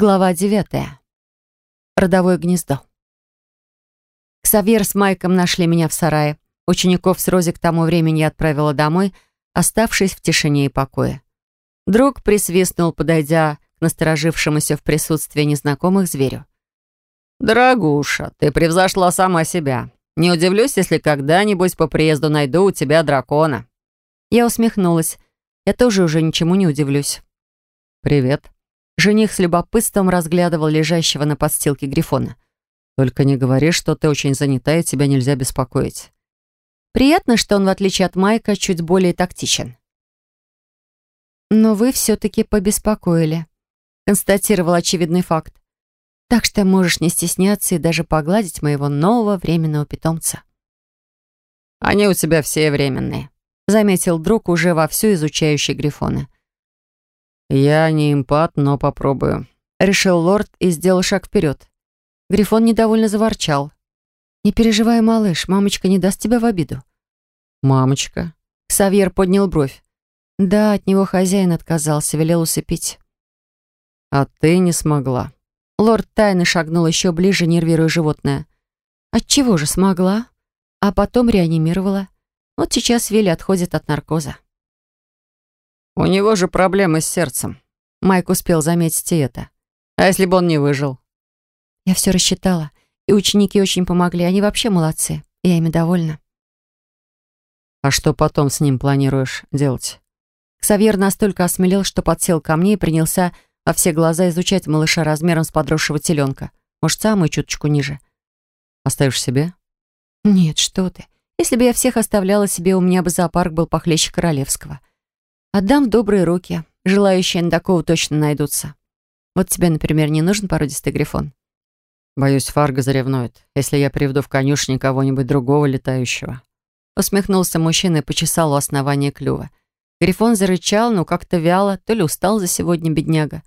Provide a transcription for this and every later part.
Глава девятая. Родовое гнездо. Ксавьер с Майком нашли меня в сарае. Учеников с Рози к тому времени я отправила домой, оставшись в тишине и покое. Друг присвистнул, подойдя к насторожившемуся в присутствии незнакомых зверю. «Дорогуша, ты превзошла сама себя. Не удивлюсь, если когда-нибудь по приезду найду у тебя дракона». Я усмехнулась. Я тоже уже ничему не удивлюсь. «Привет», Жених с любопытством разглядывал лежащего на подстилке Грифона. «Только не говори, что ты очень занята и тебя нельзя беспокоить». Приятно, что он, в отличие от Майка, чуть более тактичен. «Но вы все-таки побеспокоили», — констатировал очевидный факт. «Так что можешь не стесняться и даже погладить моего нового временного питомца». «Они у тебя все временные», — заметил друг, уже вовсю изучающий Грифона. «Я не импат, но попробую», — решил лорд и сделал шаг вперед. Грифон недовольно заворчал. «Не переживай, малыш, мамочка не даст тебя в обиду». «Мамочка?» Савьер поднял бровь. Да, от него хозяин отказался, велел усыпить. «А ты не смогла». Лорд тайно шагнул еще ближе, нервируя животное. «Отчего же смогла?» А потом реанимировала. Вот сейчас Вилли отходит от наркоза. «У него же проблемы с сердцем». Майк успел заметить и это. «А если бы он не выжил?» Я все рассчитала. И ученики очень помогли. Они вообще молодцы. Я ими довольна. «А что потом с ним планируешь делать?» Ксавьер настолько осмелел, что подсел ко мне и принялся во все глаза изучать малыша размером с подросшего теленка. Может, самую чуточку ниже. «Оставишь себе?» «Нет, что ты. Если бы я всех оставляла себе, у меня бы зоопарк был похлеще королевского. Отдам в добрые руки. Желающие на такого точно найдутся. Вот тебе, например, не нужен породистый грифон? Боюсь, Фарго заревнует, если я приведу в конюшне кого-нибудь другого летающего. Усмехнулся мужчина и почесал у основания клюва. Грифон зарычал, но как-то вяло, то ли устал за сегодня бедняга,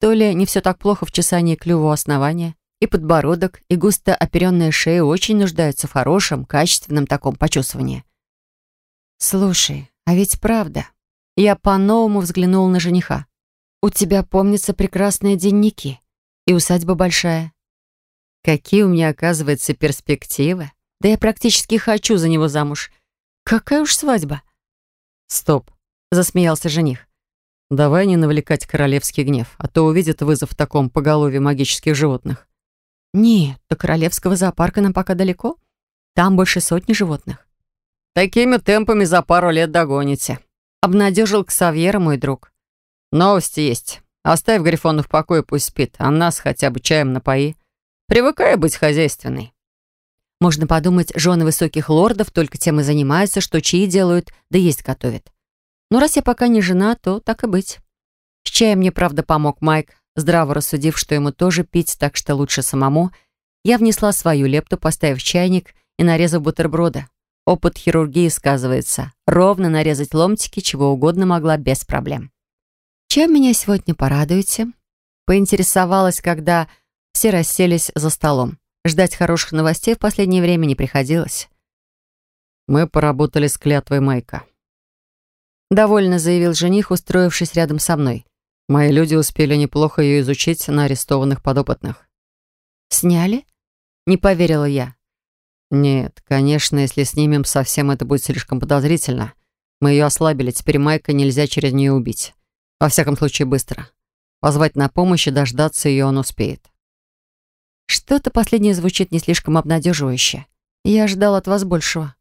то ли не все так плохо в чесании клюва у основания. И подбородок, и густо оперенная шея очень нуждаются в хорошем, качественном таком почесывании. «Слушай, а ведь правда», я по-новому взглянул на жениха. «У тебя, помнится, прекрасные денники. И усадьба большая. Какие у меня, оказывается, перспективы. Да я практически хочу за него замуж. Какая уж свадьба!» «Стоп!» — засмеялся жених. «Давай не навлекать королевский гнев, а то увидят вызов в таком поголовье магических животных». «Нет, до королевского зоопарка нам пока далеко. Там больше сотни животных». «Такими темпами за пару лет догоните», Обнадежил Ксавьера мой друг. «Новости есть. Оставь Грифону в покое, пусть спит, а нас хотя бы чаем напои. Привыкай быть хозяйственной». Можно подумать, жены высоких лордов только тем и занимаются, что чаи делают, да есть готовят. Но раз я пока не жена, то так и быть. С чаем мне, правда, помог Майк, здраво рассудив, что ему тоже пить, так что лучше самому. Я внесла свою лепту, поставив чайник и нарезав бутерброда. Опыт хирургии сказывается. Ровно нарезать ломтики чего угодно могла без проблем. «Чем меня сегодня порадуете?» Поинтересовалась, когда все расселись за столом. Ждать хороших новостей в последнее время не приходилось. «Мы поработали с клятвой Майка», — довольно заявил жених, устроившись рядом со мной. «Мои люди успели неплохо ее изучить на арестованных подопытных». «Сняли?» — не поверила я. «Нет, конечно, если снимем совсем, это будет слишком подозрительно. Мы ее ослабили, теперь Майка нельзя через нее убить. Во всяком случае, быстро. Позвать на помощь и дождаться ее он успеет». Что-то последнее звучит не слишком обнадеживающе. Я ожидал от вас большего.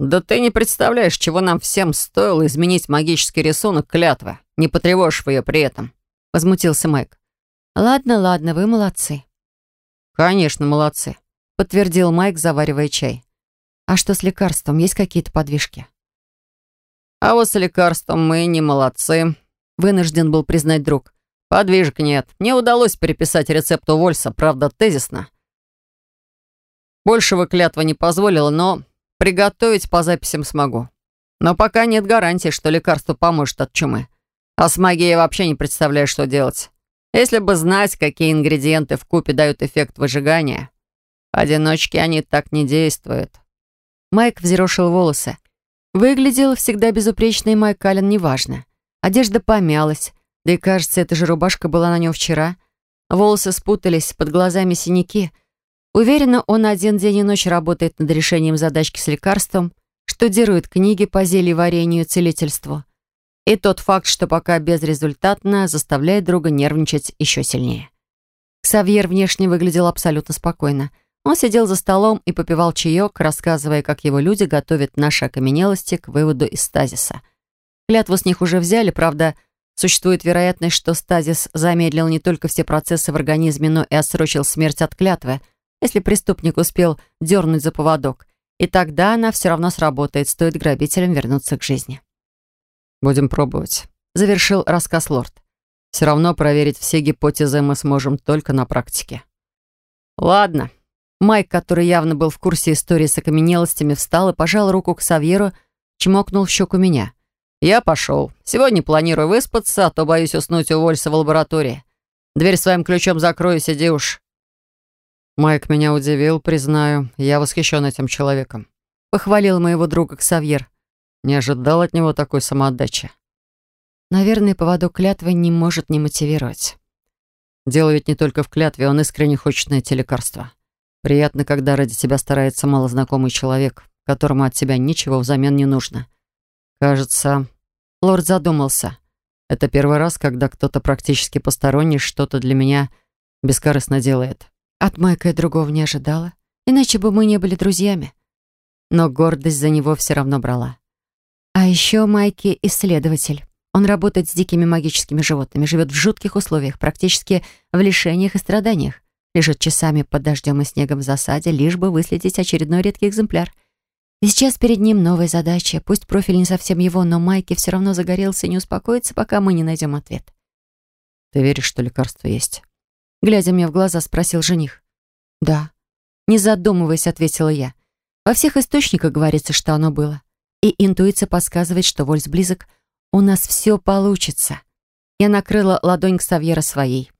«Да ты не представляешь, чего нам всем стоило изменить магический рисунок клятвы, не потревожив ее при этом», — возмутился Майк. «Ладно, ладно, вы молодцы». «Конечно, молодцы подтвердил Майк, заваривая чай. А что с лекарством? Есть какие-то подвижки? А вот с лекарством мы не молодцы, вынужден был признать друг. Подвижек нет. Мне удалось переписать рецепт у Вольса, правда, тезисно. Большего клятва не позволила, но приготовить по записям смогу. Но пока нет гарантии, что лекарство поможет от чумы. А с магией я вообще не представляю, что делать. Если бы знать, какие ингредиенты в купе дают эффект выжигания, Одиночки они так не действуют. Майк взъерошил волосы. Выглядел всегда безупречный Майк Аллен неважно. Одежда помялась, Да и кажется, эта же рубашка была на нем вчера. Волосы спутались, под глазами синяки. Уверена, он один день и ночь работает над решением задачки с лекарством, штудирует книги по зельеварению и целительству. И тот факт, что пока безрезультатно, заставляет друга нервничать еще сильнее. Ксавьер внешне выглядел абсолютно спокойно. Он сидел за столом и попивал чаек, рассказывая, как его люди готовят наши окаменелости к выводу из стазиса. Клятву с них уже взяли, правда, существует вероятность, что стазис замедлил не только все процессы в организме, но и отсрочил смерть от клятвы, если преступник успел дернуть за поводок. И тогда она все равно сработает, стоит грабителям вернуться к жизни. «Будем пробовать», — завершил рассказ лорд. «Все равно проверить все гипотезы мы сможем только на практике». «Ладно». Майк, который явно был в курсе истории с окаменелостями, встал и пожал руку к Савьеру, чмокнул в щеку меня. «Я пошел. Сегодня планирую выспаться, а то боюсь уснуть у Вольса в лаборатории. Дверь своим ключом закрою, сиди уж». Майк меня удивил, признаю. Я восхищен этим человеком. Похвалил моего друга Ксавьер. Не ожидал от него такой самоотдачи. Наверное, поводок клятвы не может не мотивировать. Дело ведь не только в клятве, он искренне хочет найти лекарство. Приятно, когда ради тебя старается малознакомый человек, которому от тебя ничего взамен не нужно. Кажется, Лорд задумался. Это первый раз, когда кто-то практически посторонний что-то для меня бескорыстно делает. От Майка и другого не ожидала. Иначе бы мы не были друзьями. Но гордость за него все равно брала. А еще Майки — исследователь. Он работает с дикими магическими животными, живет в жутких условиях, практически в лишениях и страданиях. Лежит часами под дождем и снегом в засаде, лишь бы выследить очередной редкий экземпляр. И сейчас перед ним новая задача. Пусть профиль не совсем его, но Майки все равно загорелся и не успокоится, пока мы не найдем ответ. «Ты веришь, что лекарство есть?» Глядя мне в глаза, спросил жених. «Да». Не задумываясь, ответила я. Во всех источниках говорится, что оно было. И интуиция подсказывает, что Вольс близок. У нас все получится. Я накрыла ладонь к Савьера своей.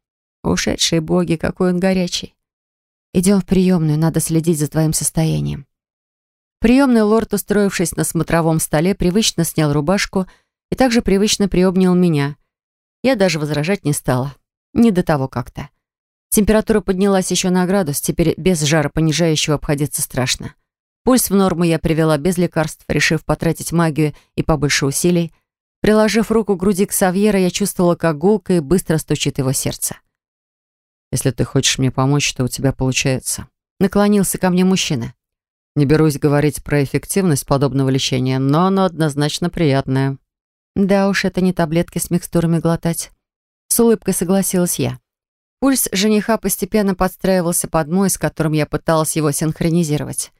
Ушедшие боги, какой он горячий. Идем в приемную, надо следить за твоим состоянием. Приемный лорд, устроившись на смотровом столе, привычно снял рубашку и также привычно приобнял меня. Я даже возражать не стала. Не до того как-то. Температура поднялась еще на градус, теперь без жара понижающего обходиться страшно. Пульс в норму я привела без лекарств, решив потратить магию и побольше усилий. Приложив руку к груди к Савьера, я чувствовала, как гулко и быстро стучит его сердце. «Если ты хочешь мне помочь, то у тебя получается». Наклонился ко мне мужчина. Не берусь говорить про эффективность подобного лечения, но оно однозначно приятное. Да уж, это не таблетки с микстурами глотать. С улыбкой согласилась я. Пульс жениха постепенно подстраивался под мой, с которым я пыталась его синхронизировать.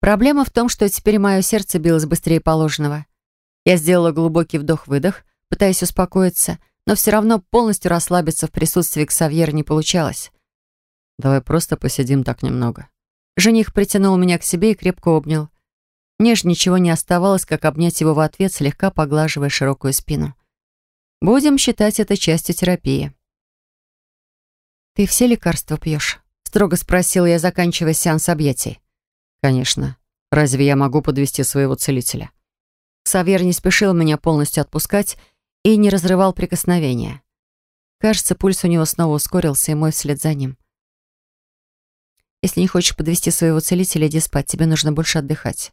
Проблема в том, что теперь мое сердце билось быстрее положенного. Я сделала глубокий вдох-выдох, пытаясь успокоиться, но все равно полностью расслабиться в присутствии Ксавьера не получалось. «Давай просто посидим так немного», Жених притянул меня к себе и крепко обнял. Мне же ничего не оставалось, как обнять его в ответ, слегка поглаживая широкую спину. Будем считать это частью терапии. «Ты все лекарства пьешь?» — строго спросила я, заканчивая сеанс объятий. «Конечно. Разве я могу подвести своего целителя?» Савьер не спешил меня полностью отпускать и не разрывал прикосновения. Кажется, пульс у него снова ускорился, и мой вслед за ним. Если не хочешь подвести своего целителя, иди спать, тебе нужно больше отдыхать.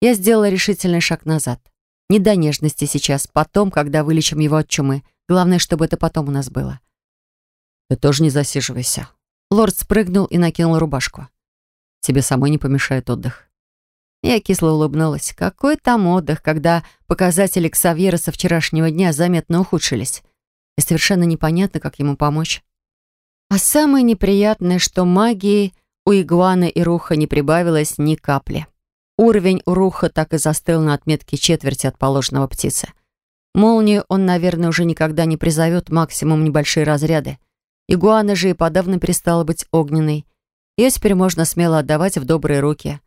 Я сделала решительный шаг назад. Не до нежности сейчас, потом, когда вылечим его от чумы. Главное, чтобы это потом у нас было. Ты тоже не засиживайся. Лорд спрыгнул и накинул рубашку. Тебе самой не помешает отдых. Я кисло улыбнулась. Какой там отдых, когда показатели Ксавьера со вчерашнего дня заметно ухудшились. И совершенно непонятно, как ему помочь. А самое неприятное, что магии у игуаны и руха не прибавилось ни капли. Уровень у руха так и застыл на отметке четверти от положенного птицы. Молнию он, наверное, уже никогда не призовет, максимум небольшие разряды. Игуана же и подавно перестала быть огненной. Ее теперь можно смело отдавать в добрые руки.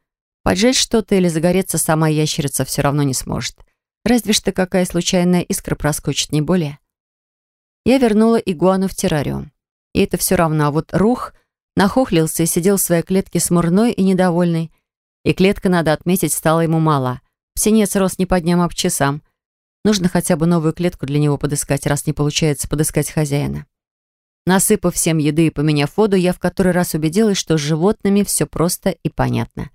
Поджечь что-то или загореться сама ящерица все равно не сможет. Разве что какая случайная искра проскочит, не более. Я вернула игуану в террариум. И это все равно. А вот Рух нахохлился и сидел в своей клетке смурной и недовольный. И клетка, надо отметить, стала ему мала. Птенец рос не по дням, а по часам. Нужно хотя бы новую клетку для него подыскать, раз не получается подыскать хозяина. Насыпав всем еды и поменяв воду, я в который раз убедилась, что с животными все просто и понятно.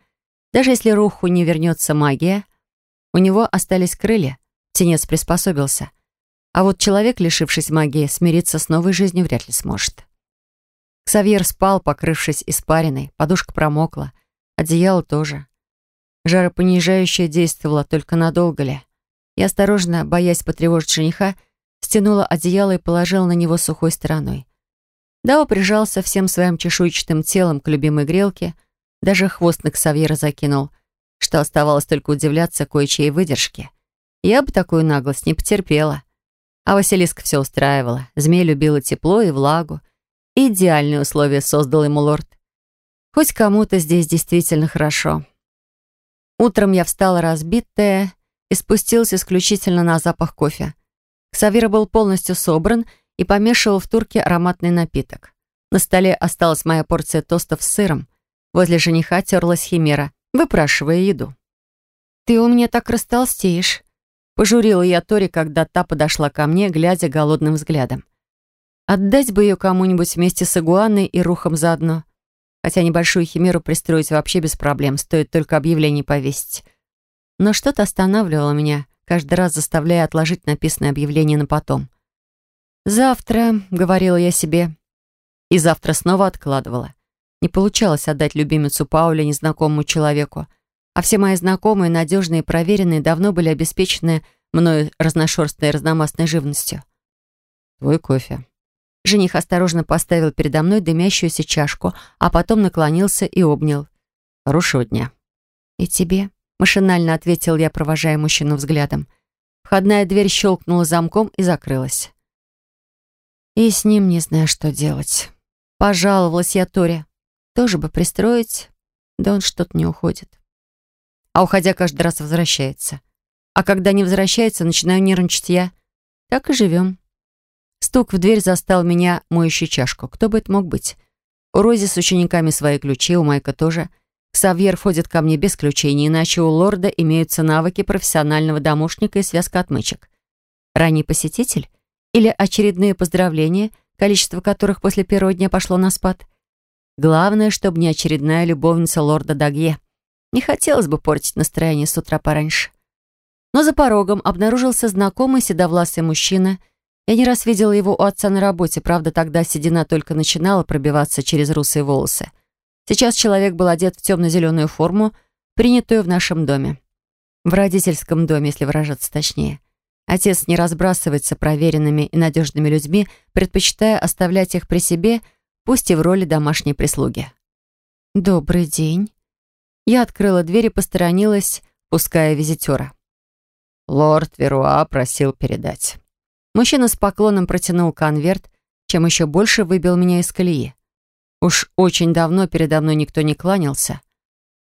Даже если Руху не вернется магия, у него остались крылья, птенец приспособился. А вот человек, лишившись магии, смириться с новой жизнью вряд ли сможет. Ксавьер спал, покрывшись испариной, подушка промокла, одеяло тоже. Жаропонижающее действовало только надолго ли. Я осторожно, боясь потревожить жениха, стянула одеяло и положила на него сухой стороной. Дао прижался всем своим чешуйчатым телом к любимой грелке, даже хвост на Ксавьера закинул, что оставалось только удивляться кое-чьей выдержке. Я бы такую наглость не потерпела. А Василиска все устраивала. Змей любила тепло и влагу. Идеальные условия создал ему лорд. Хоть кому-то здесь действительно хорошо. Утром я встала разбитая и спустилась исключительно на запах кофе. Ксавьер был полностью собран и помешивал в турке ароматный напиток. На столе осталась моя порция тостов с сыром. Возле жениха терлась химера, выпрашивая еду. «Ты у меня так растолстеешь», — пожурила я Тори, когда та подошла ко мне, глядя голодным взглядом. Отдать бы ее кому-нибудь вместе с игуаной и рухом заодно. Хотя небольшую химеру пристроить вообще без проблем, стоит только объявление повесить. Но что-то останавливало меня, каждый раз заставляя отложить написанное объявление на потом. «Завтра», — говорила я себе. И завтра снова откладывала. Не получалось отдать любимицу Пауле незнакомому человеку. А все мои знакомые, надежные и проверенные, давно были обеспечены мною разношерстной и разномастной живностью. «Твой кофе». Жених осторожно поставил передо мной дымящуюся чашку, а потом наклонился и обнял. «Хорошего дня». «И тебе?» — машинально ответил я, провожая мужчину взглядом. Входная дверь щелкнула замком и закрылась. И с ним не знаю, что делать. Пожаловалась я Торе. Тоже бы пристроить, да он что-то не уходит. А уходя, каждый раз возвращается. А когда не возвращается, начинаю нервничать я. Так и живем. Стук в дверь застал меня моющей чашку. Кто бы это мог быть? У Рози с учениками свои ключи, у Майка тоже. Ксавьер входит ко мне без ключей, не иначе у лорда имеются навыки профессионального домушника и связка отмычек. Ранний посетитель? Или очередные поздравления, количество которых после первого дня пошло на спад. Главное, чтобы не очередная любовница лорда Дагье. Не хотелось бы портить настроение с утра пораньше. Но за порогом обнаружился знакомый седовласый мужчина. Я не раз видела его у отца на работе, правда, тогда седина только начинала пробиваться через русые волосы. Сейчас человек был одет в темно-зеленую форму, принятую в нашем доме. В родительском доме, если выражаться точнее. Отец не разбрасывается проверенными и надежными людьми, предпочитая оставлять их при себе, пусть и в роли домашней прислуги. «Добрый день». Я открыла дверь и посторонилась, пуская визитера. «Лорд Веруа просил передать». Мужчина с поклоном протянул конверт, чем еще больше выбил меня из колеи. Уж очень давно передо мной никто не кланялся.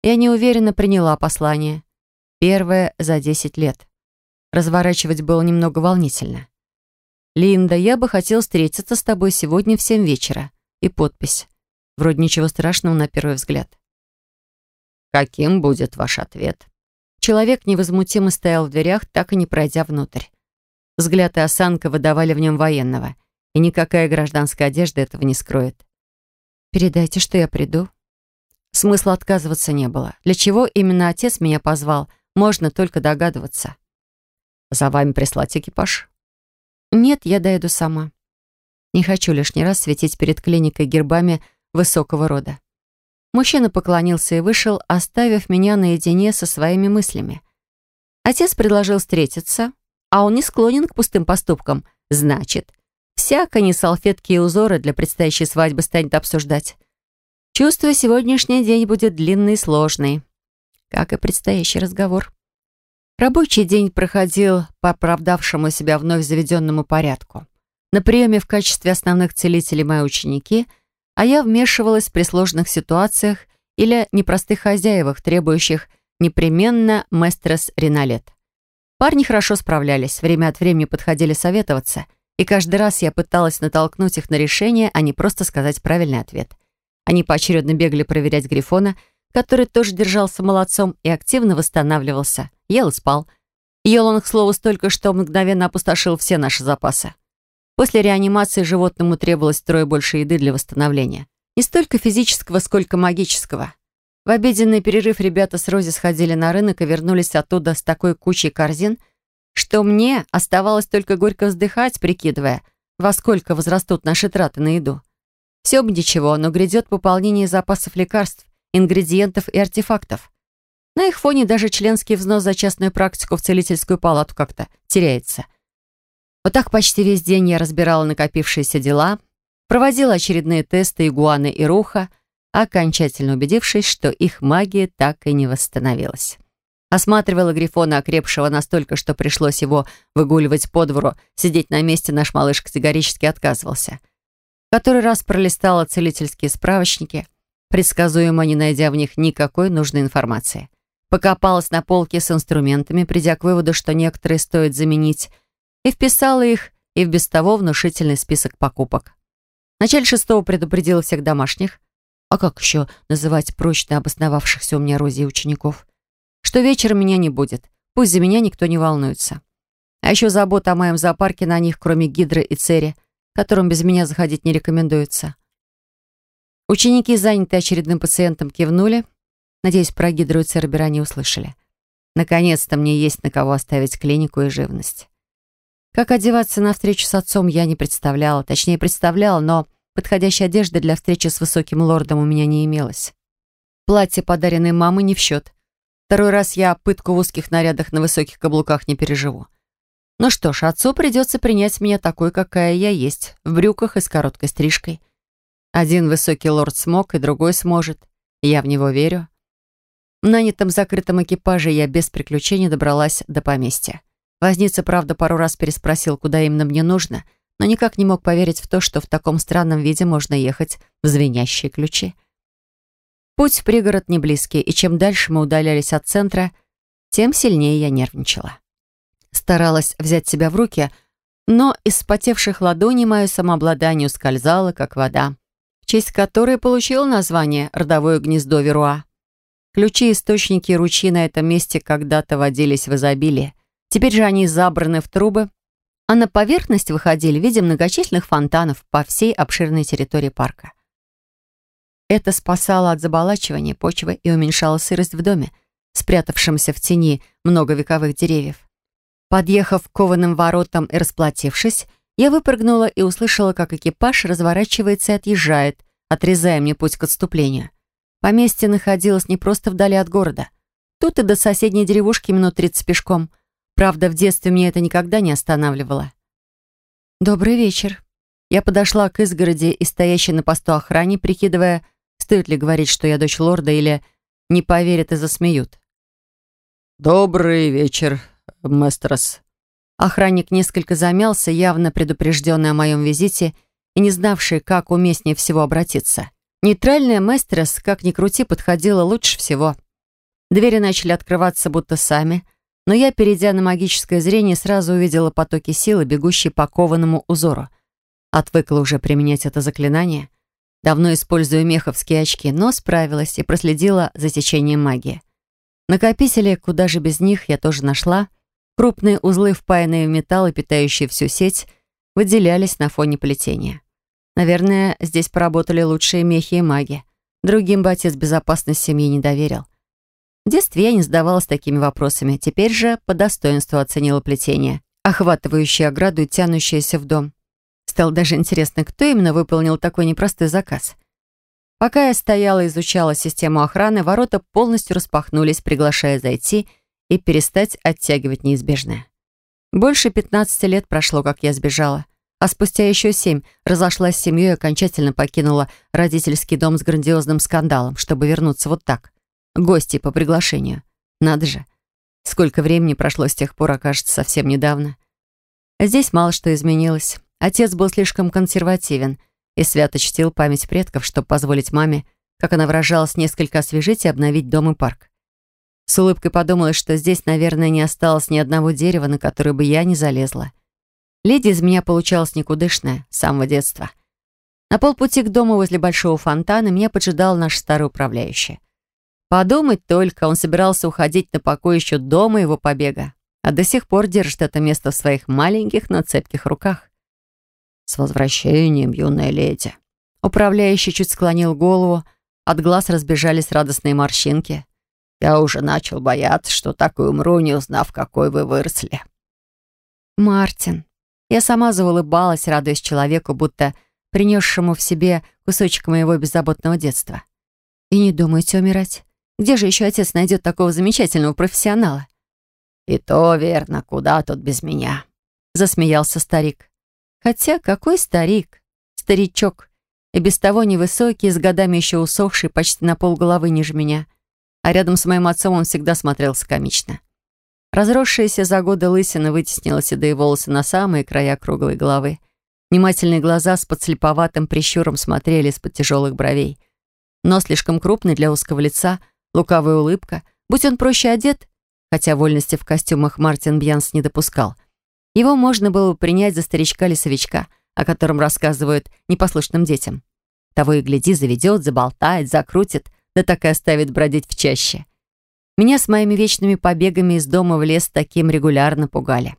Я неуверенно приняла послание. Первое за десять лет. Разворачивать было немного волнительно. «Линда, я бы хотел встретиться с тобой сегодня в семь вечера». И подпись. Вроде ничего страшного на первый взгляд. «Каким будет ваш ответ?» Человек невозмутимо стоял в дверях, так и не пройдя внутрь. Взгляд и осанка выдавали в нем военного, и никакая гражданская одежда этого не скроет. «Передайте, что я приду». Смысла отказываться не было. Для чего именно отец меня позвал, можно только догадываться. За вами прислать экипаж? Нет, я доеду сама. Не хочу лишний раз светить перед клиникой гербами высокого рода. Мужчина поклонился и вышел, оставив меня наедине со своими мыслями. Отец предложил встретиться, а он не склонен к пустым поступкам. Значит, всяко не салфетки и узоры для предстоящей свадьбы станет обсуждать. Чувствую, сегодняшний день будет длинный и сложный. Как и предстоящий разговор. Рабочий день проходил по оправдавшему себя вновь заведенному порядку. На приеме в качестве основных целителей мои ученики, а я вмешивалась при сложных ситуациях или непростых хозяевах, требующих непременно местрес Риналет. Парни хорошо справлялись, время от времени подходили советоваться, и каждый раз я пыталась натолкнуть их на решение, а не просто сказать правильный ответ. Они поочередно бегали проверять Грифона, который тоже держался молодцом и активно восстанавливался ел и спал. Он, к слову, столько, что мгновенно опустошил все наши запасы. После реанимации животному требовалось трое больше еды для восстановления. Не столько физического, сколько магического. В обеденный перерыв ребята с Рози сходили на рынок и вернулись оттуда с такой кучей корзин, что мне оставалось только горько вздыхать, прикидывая, во сколько возрастут наши траты на еду. Все бы ничего, но грядет пополнение запасов лекарств, ингредиентов и артефактов. На их фоне даже членский взнос за частную практику в целительскую палату как-то теряется. Вот так почти весь день я разбирала накопившиеся дела, проводила очередные тесты игуаны и руха, окончательно убедившись, что их магия так и не восстановилась. Осматривала Грифона, окрепшего настолько, что пришлось его выгуливать по двору, сидеть на месте наш малыш категорически отказывался. Который раз пролистала целительские справочники, предсказуемо не найдя в них никакой нужной информации. Покопалась на полке с инструментами, придя к выводу, что некоторые стоит заменить, и вписала их и в без того внушительный список покупок. В шестого предупредила всех домашних, а как еще называть прочно обосновавшихся у меня Рози учеников, что вечером меня не будет, пусть за меня никто не волнуется. А еще забота о моем зоопарке на них, кроме Гидры и Цери, которым без меня заходить не рекомендуется. Ученики, занятые очередным пациентом, кивнули. Надеюсь, про Гидру и Цербера не услышали. Наконец-то мне есть на кого оставить клинику и живность. Как одеваться на встречу с отцом, я не представляла. Точнее, представляла, но Подходящей одежды для встречи с высоким лордом у меня не имелось. Платье, подаренное мамой, не в счет. Второй раз я пытку в узких нарядах на высоких каблуках не переживу. Ну что ж, отцу придется принять меня такой, какая я есть, в брюках и с короткой стрижкой. Один высокий лорд смог, и другой сможет. Я в него верю. В нанятом закрытом экипаже я без приключений добралась до поместья. Возница, правда, пару раз переспросил, куда именно мне нужно — но никак не мог поверить в то, что в таком странном виде можно ехать в звенящие ключи. Путь в пригород не близкий, и чем дальше мы удалялись от центра, тем сильнее я нервничала. Старалась взять себя в руки, но из спотевших ладоней мое самообладание ускользало, как вода, в честь которой получил название «Родовое гнездо Веруа». Ключи, источники и ручьи на этом месте когда-то водились в изобилии. Теперь же они забраны в трубы, а на поверхность выходили в виде многочисленных фонтанов по всей обширной территории парка. Это спасало от заболачивания почвы и уменьшало сырость в доме, спрятавшемся в тени многовековых деревьев. Подъехав к кованым воротам и расплатившись, я выпрыгнула и услышала, как экипаж разворачивается и отъезжает, отрезая мне путь к отступлению. Поместье находилось не просто вдали от города. Тут и до соседней деревушки минут 30 пешком — Правда, в детстве мне это никогда не останавливало. «Добрый вечер». Я подошла к изгороди и стоящей на посту охране, прикидывая, стоит ли говорить, что я дочь лорда, или не поверят и засмеют. «Добрый вечер, мэстрос». Охранник несколько замялся, явно предупрежденный о моем визите и не знавший, как уместнее всего обратиться. Нейтральная мэстрос, как ни крути, подходила лучше всего. Двери начали открываться будто сами — но я, перейдя на магическое зрение, сразу увидела потоки силы, бегущие по кованому узору. Отвыкла уже применять это заклинание. Давно использую меховские очки, но справилась и проследила за течением магии. Накопители, куда же без них, я тоже нашла. Крупные узлы, впаянные в металл и питающие всю сеть, выделялись на фоне плетения. Наверное, здесь поработали лучшие мехи и маги. Другим бы отец безопасность семьи не доверил. В детстве я не задавалась такими вопросами, теперь же по достоинству оценила плетение, охватывающее ограду и тянущееся в дом. Стало даже интересно, кто именно выполнил такой непростой заказ. Пока я стояла и изучала систему охраны, ворота полностью распахнулись, приглашая зайти и перестать оттягивать неизбежное. Больше 15 лет прошло, как я сбежала, а спустя еще семь разошлась с семьей и окончательно покинула родительский дом с грандиозным скандалом, чтобы вернуться вот так. Гости по приглашению. Надо же. Сколько времени прошло с тех пор, окажется, совсем недавно. Здесь мало что изменилось. Отец был слишком консервативен и свято чтил память предков, чтобы позволить маме, как она выражалась, несколько освежить и обновить дом и парк. С улыбкой подумала, что здесь, наверное, не осталось ни одного дерева, на которое бы я не залезла. Леди из меня получалась никудышная, с самого детства. На полпути к дому возле большого фонтана меня поджидал наш старый управляющий. Подумать только, он собирался уходить на покой еще до моего побега. а до сих пор держит это место в своих маленьких, но цепких руках. «С возвращением, юная леди!» Управляющий чуть склонил голову, от глаз разбежались радостные морщинки. «Я уже начал бояться, что так и умру, не узнав, какой вы выросли». «Мартин». Я сама заулыбалась, радуясь человеку, будто принесшему в себе кусочек моего беззаботного детства. «И не думайте умирать. Где же еще отец найдет такого замечательного профессионала?» «И то верно, куда тут без меня?» Засмеялся старик. Хотя какой старик? Старичок. И без того невысокий, с годами еще усохший, почти на полголовы ниже меня. А рядом с моим отцом он всегда смотрелся комично. Разросшаяся за годы лысина вытеснила седые волосы на самые края круглой головы. Внимательные глаза с подслеповатым прищуром смотрели из-под тяжелых бровей. Нос слишком крупный для узкого лица, лукавая улыбка. Будь он проще одет, хотя вольности в костюмах Мартин Бьянс не допускал — его можно было принять за старичка-лесовичка, о котором рассказывают непослушным детям. Того и гляди, заведет, заболтает, закрутит, да так и оставит бродить в чаще. Меня с моими вечными побегами из дома в лес таким регулярно пугали.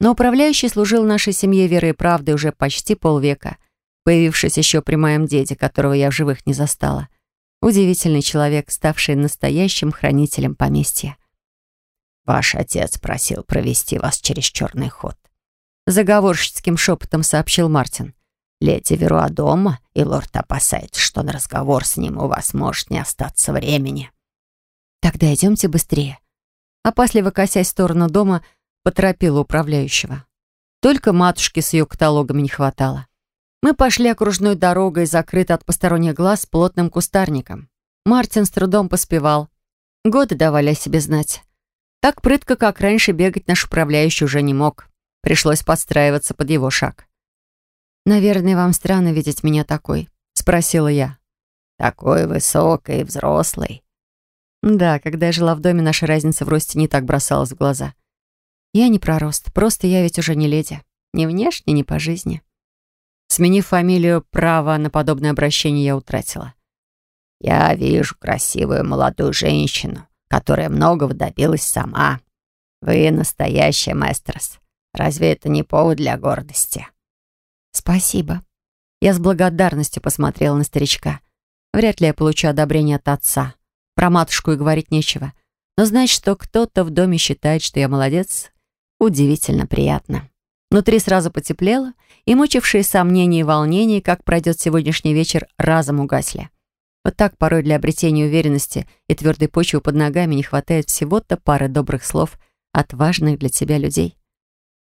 Но управляющий служил нашей семье верой и правдой уже почти полвека, появившись еще при моем деде, которого я в живых не застала. Удивительный человек, ставший настоящим хранителем поместья. «Ваш отец просил провести вас через черный ход», — заговорщицким шепотом сообщил Мартин. «Леди Веруа дома, и лорд опасается, что на разговор с ним у вас может не остаться времени». «Тогда идемте быстрее». Опасливо косясь в сторону дома, поторопила управляющего. Только матушки с ее каталогами не хватало. Мы пошли окружной дорогой, закрытой от посторонних глаз плотным кустарником. Мартин с трудом поспевал. Годы давали о себе знать. Так прытко, как раньше, бегать наш управляющий уже не мог. Пришлось подстраиваться под его шаг. «Наверное, вам странно видеть меня такой», — спросила я. «Такой высокой взрослый». Да, когда я жила в доме, наша разница в росте не так бросалась в глаза. Я не про рост, просто я ведь уже не леди. Ни внешне, ни по жизни. Сменив фамилию, право на подобное обращение я утратила. «Я вижу красивую молодую женщину, которая многого добилась сама. Вы настоящая мастерс. Разве это не повод для гордости?» «Спасибо». Я с благодарностью посмотрела на старичка. Вряд ли я получу одобрение от отца. Про матушку и говорить нечего. Но знать, что кто-то в доме считает, что я молодец, удивительно приятно. Внутри сразу потеплело, и мучившие сомнения и волнения, как пройдет сегодняшний вечер, разом угасли. Вот так порой для обретения уверенности и твердой почвы под ногами не хватает всего-то пары добрых слов от важных для тебя людей.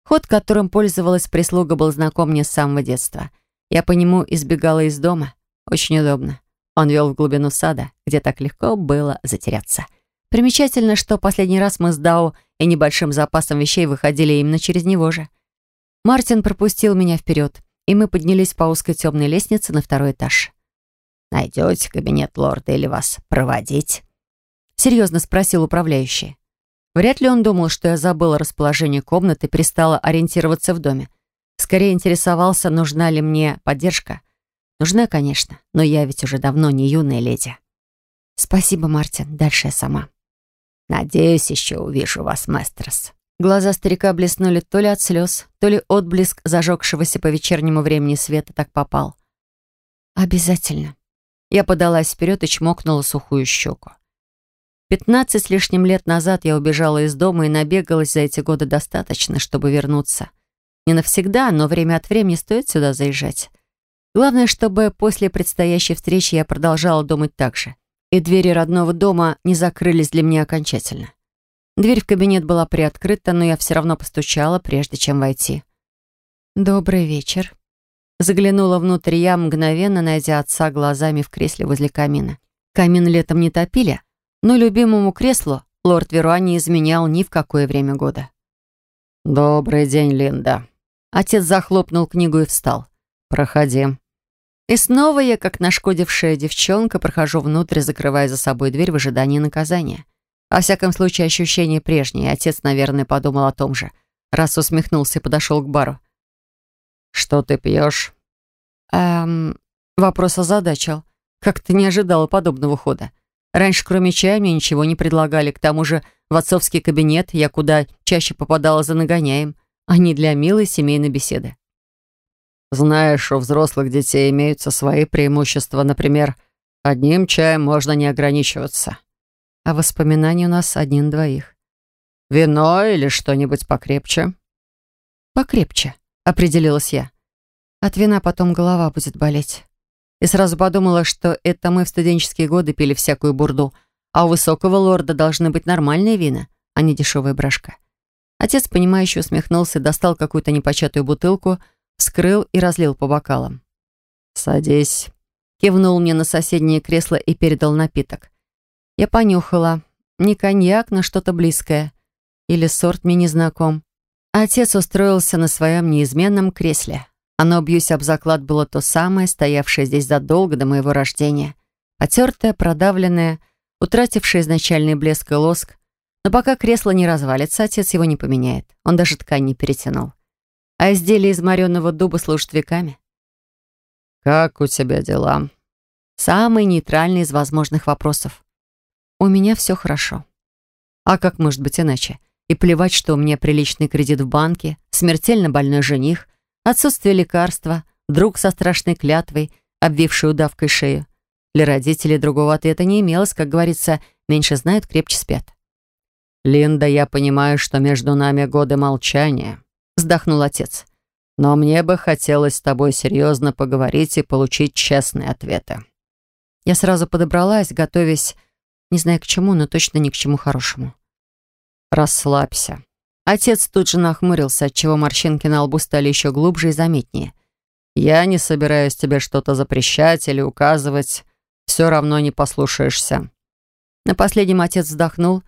Ход, которым пользовалась прислуга, был знаком мне с самого детства. Я по нему избегала из дома. Очень удобно. Он вел в глубину сада, где так легко было затеряться. Примечательно, что последний раз мы с Дау и небольшим запасом вещей выходили именно через него же. Мартин пропустил меня вперед, и мы поднялись по узкой темной лестнице на второй этаж. Найдете кабинет лорда или вас проводить?» Серьезно спросил управляющий. Вряд ли он думал, что я забыла расположение комнаты и перестала ориентироваться в доме. Скорее интересовался, нужна ли мне поддержка. Нужна, конечно, но я ведь уже давно не юная леди. Спасибо, Мартин. Дальше я сама. Надеюсь, еще увижу вас, мастерс. Глаза старика блеснули то ли от слез, то ли отблеск зажегшегося по вечернему времени света так попал. Обязательно. Я подалась вперед и чмокнула сухую щеку. Пятнадцать с лишним лет назад я убежала из дома и набегалась за эти годы достаточно, чтобы вернуться. Не навсегда, но время от времени стоит сюда заезжать. Главное, чтобы после предстоящей встречи я продолжала думать так же. И двери родного дома не закрылись для меня окончательно. Дверь в кабинет была приоткрыта, но я все равно постучала, прежде чем войти. «Добрый вечер», Заглянула внутрь я, мгновенно найдя отца глазами в кресле возле камина. Камин летом не топили, но любимому креслу лорд Веруа не изменял ни в какое время года. «Добрый день, Линда». Отец захлопнул книгу и встал. «Проходи». И снова я, как нашкодившая девчонка, прохожу внутрь, закрывая за собой дверь в ожидании наказания. Во всяком случае, ощущение прежнее. Отец, наверное, подумал о том же, раз усмехнулся и подошел к бару. «Что ты пьешь?» «Эм...» Вопрос озадачил. Как-то не ожидала подобного хода. Раньше, кроме чая, мне ничего не предлагали. К тому же в отцовский кабинет я куда чаще попадала за нагоняем, а не для милой семейной беседы. Знаешь, у взрослых детей имеются свои преимущества. Например, одним чаем можно не ограничиваться. А воспоминания у нас один двоих. Вино или что-нибудь покрепче? Покрепче, определилась я. От вина потом голова будет болеть. И сразу подумала, что это мы в студенческие годы пили всякую бурду, а у высокого лорда должны быть нормальные вина, а не дешевая брашка. Отец, понимающе усмехнулся, достал какую-то непочатую бутылку, вскрыл и разлил по бокалам. «Садись», — кивнул мне на соседнее кресло и передал напиток. Я понюхала. Не коньяк, но что-то близкое. Или сорт мне не знаком. Отец устроился на своем неизменном кресле. Оно, бьюсь об заклад, было то самое, стоявшее здесь задолго до моего рождения. Потертое, продавленное, утратившее изначальный блеск и лоск. Но пока кресло не развалится, отец его не поменяет. Он даже ткань не перетянул. А изделие из мореного дуба служит веками. «Как у тебя дела?» Самый нейтральный из возможных вопросов. У меня все хорошо. А как может быть иначе? И плевать, что у меня приличный кредит в банке, смертельно больной жених — Отсутствие лекарства, друг со страшной клятвой, обвивший удавкой шею. Для родителей другого ответа не имелось, как говорится, меньше знают, крепче спят. «Линда, я понимаю, что между нами годы молчания», — вздохнул отец. «Но мне бы хотелось с тобой серьезно поговорить и получить честные ответы». Я сразу подобралась, готовясь, не знаю к чему, но точно ни к чему хорошему. «Расслабься», Отец тут же нахмурился, отчего морщинки на лбу стали еще глубже и заметнее. «Я не собираюсь тебе что-то запрещать или указывать. Все равно не послушаешься». На последнем отец вздохнул.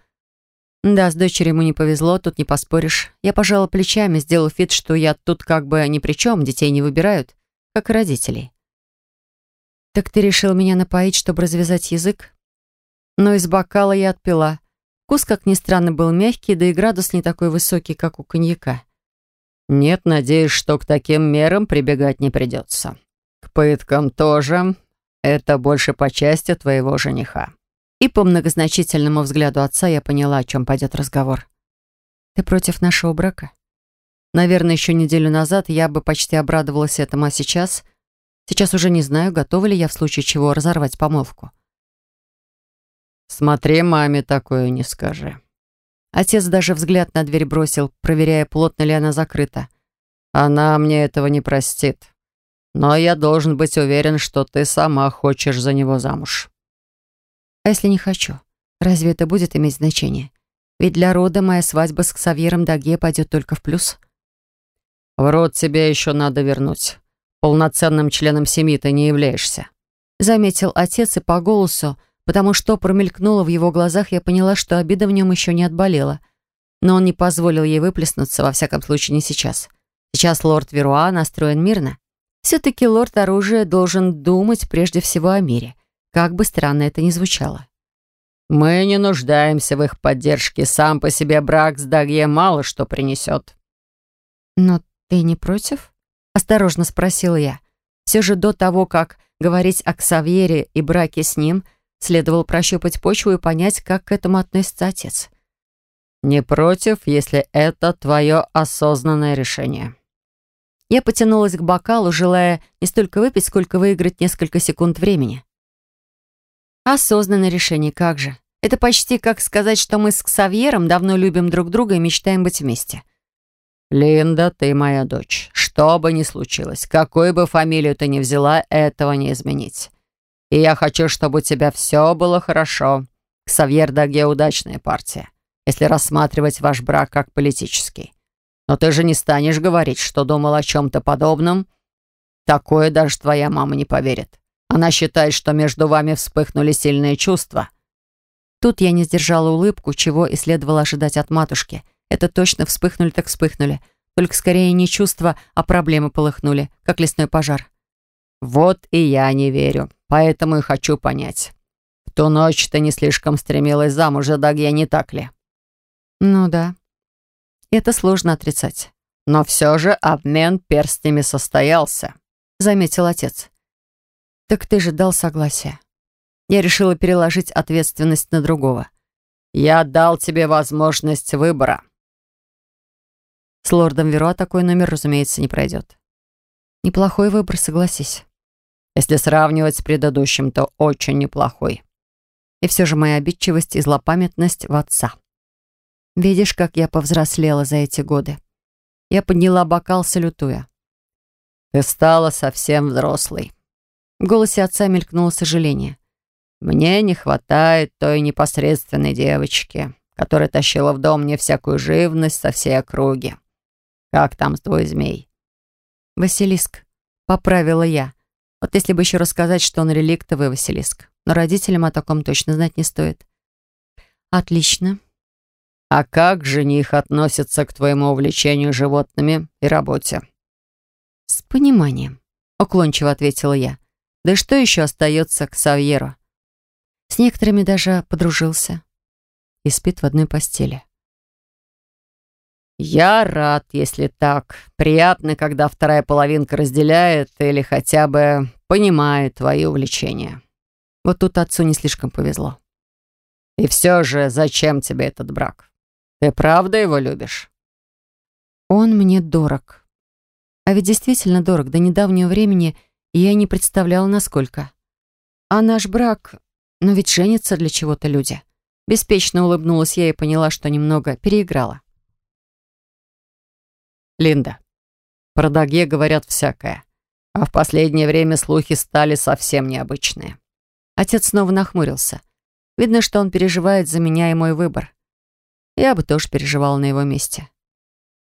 Да, с дочерью ему не повезло, тут не поспоришь. Я пожала плечами, сделав вид, что я тут как бы ни при чем, детей не выбирают, как и родителей. «Так ты решил меня напоить, чтобы развязать язык?» Но из бокала я отпила. Вкус, как ни странно, был мягкий, да и градус не такой высокий, как у коньяка. «Нет, надеюсь, что к таким мерам прибегать не придется. К пыткам тоже. Это больше по части твоего жениха». И по многозначительному взгляду отца я поняла, о чем пойдет разговор. «Ты против нашего брака?» Наверное, еще неделю назад я бы почти обрадовалась этому, а сейчас... Сейчас уже не знаю, готова ли я в случае чего разорвать помолвку. Смотри, маме такое не скажи. Отец даже взгляд на дверь бросил, проверяя, плотно ли она закрыта. Она мне этого не простит. Но я должен быть уверен, что ты сама хочешь за него замуж. А если не хочу? Разве это будет иметь значение? Ведь для рода моя свадьба с Ксавьером Даге пойдет только в плюс. В род тебя еще надо вернуть. Полноценным членом семьи ты не являешься. Заметил отец и по голосу, потому что промелькнуло в его глазах, я поняла, что обида в нем еще не отболела. Но он не позволил ей выплеснуться, во всяком случае не сейчас. Сейчас лорд Веруа настроен мирно. Все-таки лорд оружия должен думать прежде всего о мире, как бы странно это ни звучало. «Мы не нуждаемся в их поддержке. Сам по себе брак с Дагье мало что принесет». «Но ты не против?» — осторожно спросила я. Все же до того, как говорить о Ксавьере и браке с ним — Следовало прощупать почву и понять, как к этому относится отец. «Не против, если это твое осознанное решение». Я потянулась к бокалу, желая не столько выпить, сколько выиграть несколько секунд времени. Осознанное решение, как же. Это почти как сказать, что мы с Ксавьером давно любим друг друга и мечтаем быть вместе. «Линда, ты моя дочь. Что бы ни случилось, какую бы фамилию ты ни взяла, этого не изменить. И я хочу, чтобы у тебя все было хорошо. Ксавьер Даге удачная партия, если рассматривать ваш брак как политический. Но ты же не станешь говорить, что думал о чем-то подобном. Такое даже твоя мама не поверит. Она считает, что между вами вспыхнули сильные чувства». Тут я не сдержала улыбку, чего и следовало ожидать от матушки. Это точно вспыхнули так вспыхнули. Только скорее не чувства, а проблемы полыхнули, как лесной пожар. «Вот и я не верю. Поэтому и хочу понять. В ту ночь ты не слишком стремилась замуж за Дагья, не так ли? Ну да. Это сложно отрицать. Но все же обмен перстнями состоялся, заметил отец. Так ты же дал согласие. Я решила переложить ответственность на другого. «Я дал тебе возможность выбора». С лордом Веруа такой номер, разумеется, не пройдет. Неплохой выбор, согласись. Если сравнивать с предыдущим, то очень неплохой. И все же моя обидчивость и злопамятность в отца. Видишь, как я повзрослела за эти годы. Я подняла бокал, салютуя. «Ты стала совсем взрослой». В голосе отца мелькнуло сожаление. «Мне не хватает той непосредственной девочки, которая тащила в дом мне всякую живность со всей округи. Как там твой змей?» «Василиск», — поправила я. Вот если бы еще рассказать, что он реликтовый Василиск. Но родителям о таком точно знать не стоит. «Отлично», «А как жених относится к твоему увлечению животными и работе?» «С пониманием», — уклончиво ответила я. «Да что еще остается к Савьеру?» С некоторыми даже подружился. И спит в одной постели. «Я рад, если так. Приятно, когда вторая половинка разделяет или хотя бы понимает твои увлечения». Вот тут отцу не слишком повезло. «И все же, зачем тебе этот брак?» Ты правда его любишь? Он мне дорог. А ведь действительно дорог. До недавнего времени я не представляла, насколько. А наш брак... Но ведь женятся для чего-то люди. Беспечно улыбнулась я и поняла, что немного переиграла. Линда, про Даге говорят всякое. А в последнее время слухи стали совсем необычные. Отец снова нахмурился. Видно, что он переживает за меня и мой выбор. Я бы тоже переживала на его месте.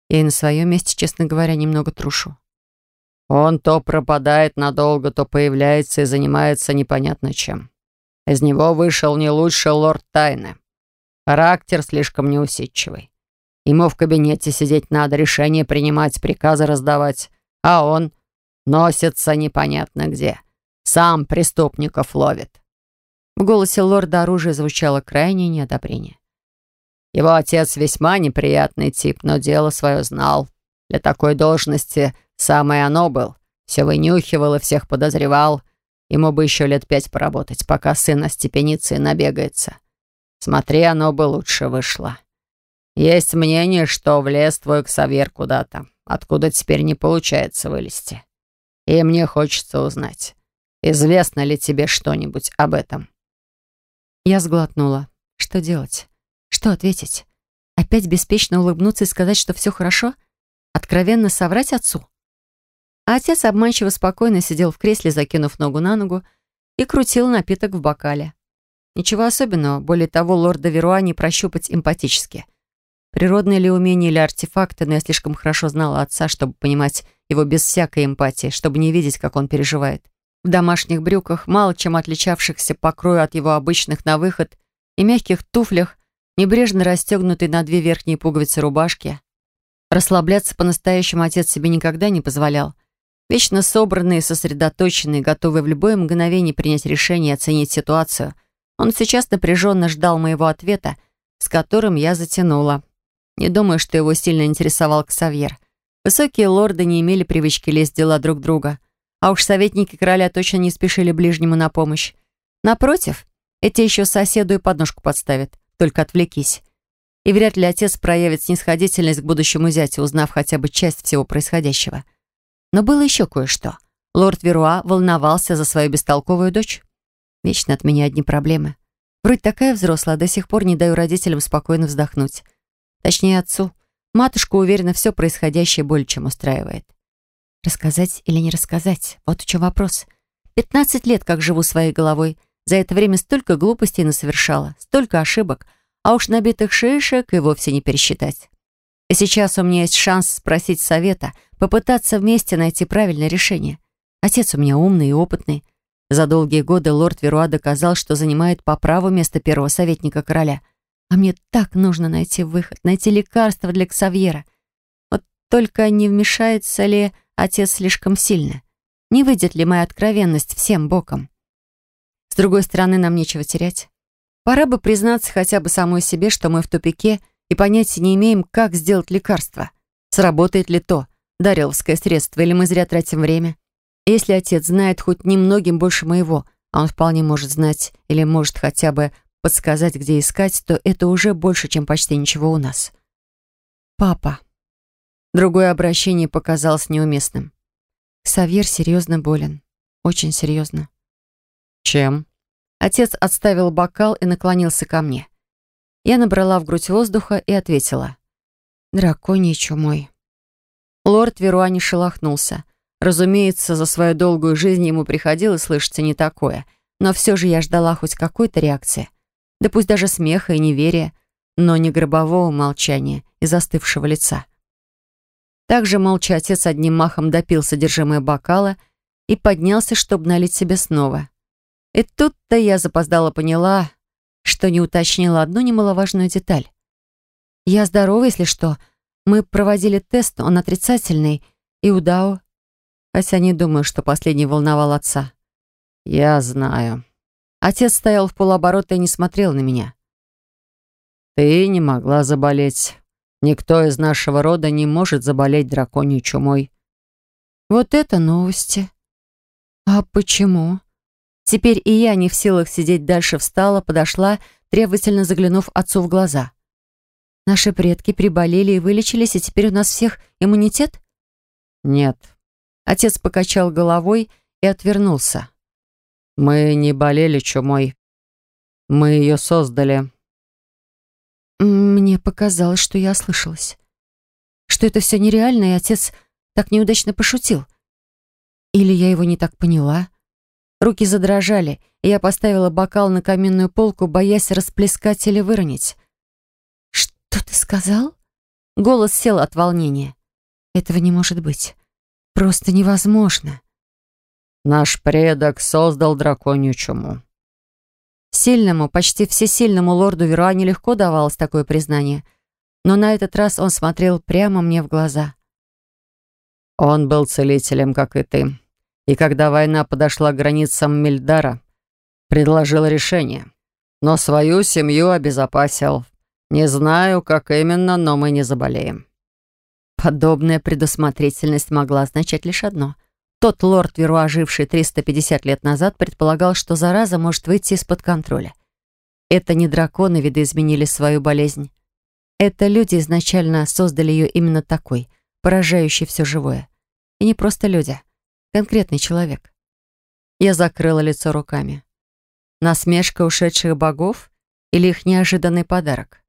Я и на своем месте, честно говоря, немного трушу. Он то пропадает надолго, то появляется и занимается непонятно чем. Из него вышел не лучший лорд тайны. Характер слишком неусидчивый. Ему в кабинете сидеть надо, решения принимать, приказы раздавать. А он носится непонятно где. Сам преступников ловит. В голосе лорда оружия звучало крайнее неодобрение. Его отец весьма неприятный тип, но дело свое знал. Для такой должности самое оно был. Все вынюхивал и всех подозревал. Ему бы еще лет пять поработать, пока сын остепенится и набегается. Смотри, оно бы лучше вышло. Есть мнение, что влез твой Ксавьер куда-то, откуда теперь не получается вылезти. И мне хочется узнать, известно ли тебе что-нибудь об этом?» Я сглотнула. Что делать? Что ответить? Опять беспечно улыбнуться и сказать, что все хорошо? Откровенно соврать отцу? А отец обманчиво спокойно сидел в кресле, закинув ногу на ногу, и крутил напиток в бокале. Ничего особенного, более того, лорда Веруа не прощупать эмпатически. Природные ли умения или артефакты, но я слишком хорошо знала отца, чтобы понимать его без всякой эмпатии, чтобы не видеть, как он переживает. В домашних брюках, мало чем отличавшихся по крою от его обычных на выход, и мягких туфлях, небрежно расстегнутый на две верхние пуговицы рубашки. Расслабляться по-настоящему отец себе никогда не позволял. Вечно собранный, сосредоточенный, готовый в любое мгновение принять решение и оценить ситуацию, он сейчас напряженно ждал моего ответа, с которым я затянула. Не думаю, что его сильно интересовал Ксавьер. Высокие лорды не имели привычки лезть в дела друг друга, а уж советники короля точно не спешили ближнему на помощь. Напротив, эти еще соседу и подножку подставят. Только отвлекись. И вряд ли отец проявит снисходительность к будущему зятю, узнав хотя бы часть всего происходящего. Но было еще кое-что. Лорд Веруа волновался за свою бестолковую дочь. Вечно от меня одни проблемы. Вроде такая взрослая, а до сих пор не даю родителям спокойно вздохнуть. Точнее, отцу. Матушка уверена, все происходящее более чем устраивает. Рассказать или не рассказать? Вот в чем вопрос. Пятнадцать лет, как живу своей головой. За это время столько глупостей насовершала, столько ошибок, а уж набитых шишек и вовсе не пересчитать. И сейчас у меня есть шанс спросить совета, попытаться вместе найти правильное решение. Отец у меня умный и опытный. За долгие годы лорд Веруа доказал, что занимает по праву место первого советника короля. А мне так нужно найти выход, найти лекарство для Ксавьера. Вот только не вмешается ли отец слишком сильно? Не выйдет ли моя откровенность всем боком? С другой стороны, нам нечего терять. Пора бы признаться хотя бы самой себе, что мы в тупике и понятия не имеем, как сделать лекарство. Сработает ли то, дариловское средство, или мы зря тратим время. Если отец знает хоть немногим больше моего, а он вполне может знать или может хотя бы подсказать, где искать, то это уже больше, чем почти ничего у нас. Папа. Другое обращение показалось неуместным. Савьер серьезно болен. Очень серьезно. Чем? Отец отставил бокал и наклонился ко мне. Я набрала в грудь воздуха и ответила. Драконий чумой. Лорд Веруа не шелохнулся. Разумеется, за свою долгую жизнь ему приходилось слышать не такое, но все же я ждала хоть какой-то реакции. Да пусть даже смеха и неверия, но не гробового молчания и застывшего лица. Также молча отец одним махом допил содержимое бокала и поднялся, чтобы налить себе снова. И тут-то я запоздала поняла, что не уточнила одну немаловажную деталь. Я здорова, если что. Мы проводили тест, он отрицательный, и у Дао... Хотя не думаю, что последний волновал отца. Я знаю. Отец стоял в полоборота и не смотрел на меня. Ты не могла заболеть. Никто из нашего рода не может заболеть драконьей чумой. Вот это новости. А почему? Теперь и я не в силах сидеть дальше встала, подошла, требовательно заглянув отцу в глаза. Наши предки приболели и вылечились, и теперь у нас всех иммунитет? Нет. Отец покачал головой и отвернулся. Мы не болели чумой. Мы ее создали. Мне показалось, что я ослышалась. Что это все нереально, и отец так неудачно пошутил. Или я его не так поняла? Руки задрожали, и я поставила бокал на каминную полку, боясь расплескать или выронить. «Что ты сказал?» Голос сел от волнения. «Этого не может быть. Просто невозможно». «Наш предок создал драконью чуму». Сильному, почти всесильному лорду Веруа нелегко давалось такое признание, но на этот раз он смотрел прямо мне в глаза. «Он был целителем, как и ты. И когда война подошла к границам Мильдара, предложил решение. Но свою семью обезопасил. Не знаю, как именно, но мы не заболеем. Подобная предусмотрительность могла означать лишь одно. Тот лорд Веруа, живший 350 лет назад, предполагал, что зараза может выйти из-под контроля. Это не драконы видоизменили свою болезнь. Это люди изначально создали ее именно такой, поражающей все живое. И не просто люди конкретный человек. Я закрыла лицо руками. Насмешка ушедших богов или их неожиданный подарок?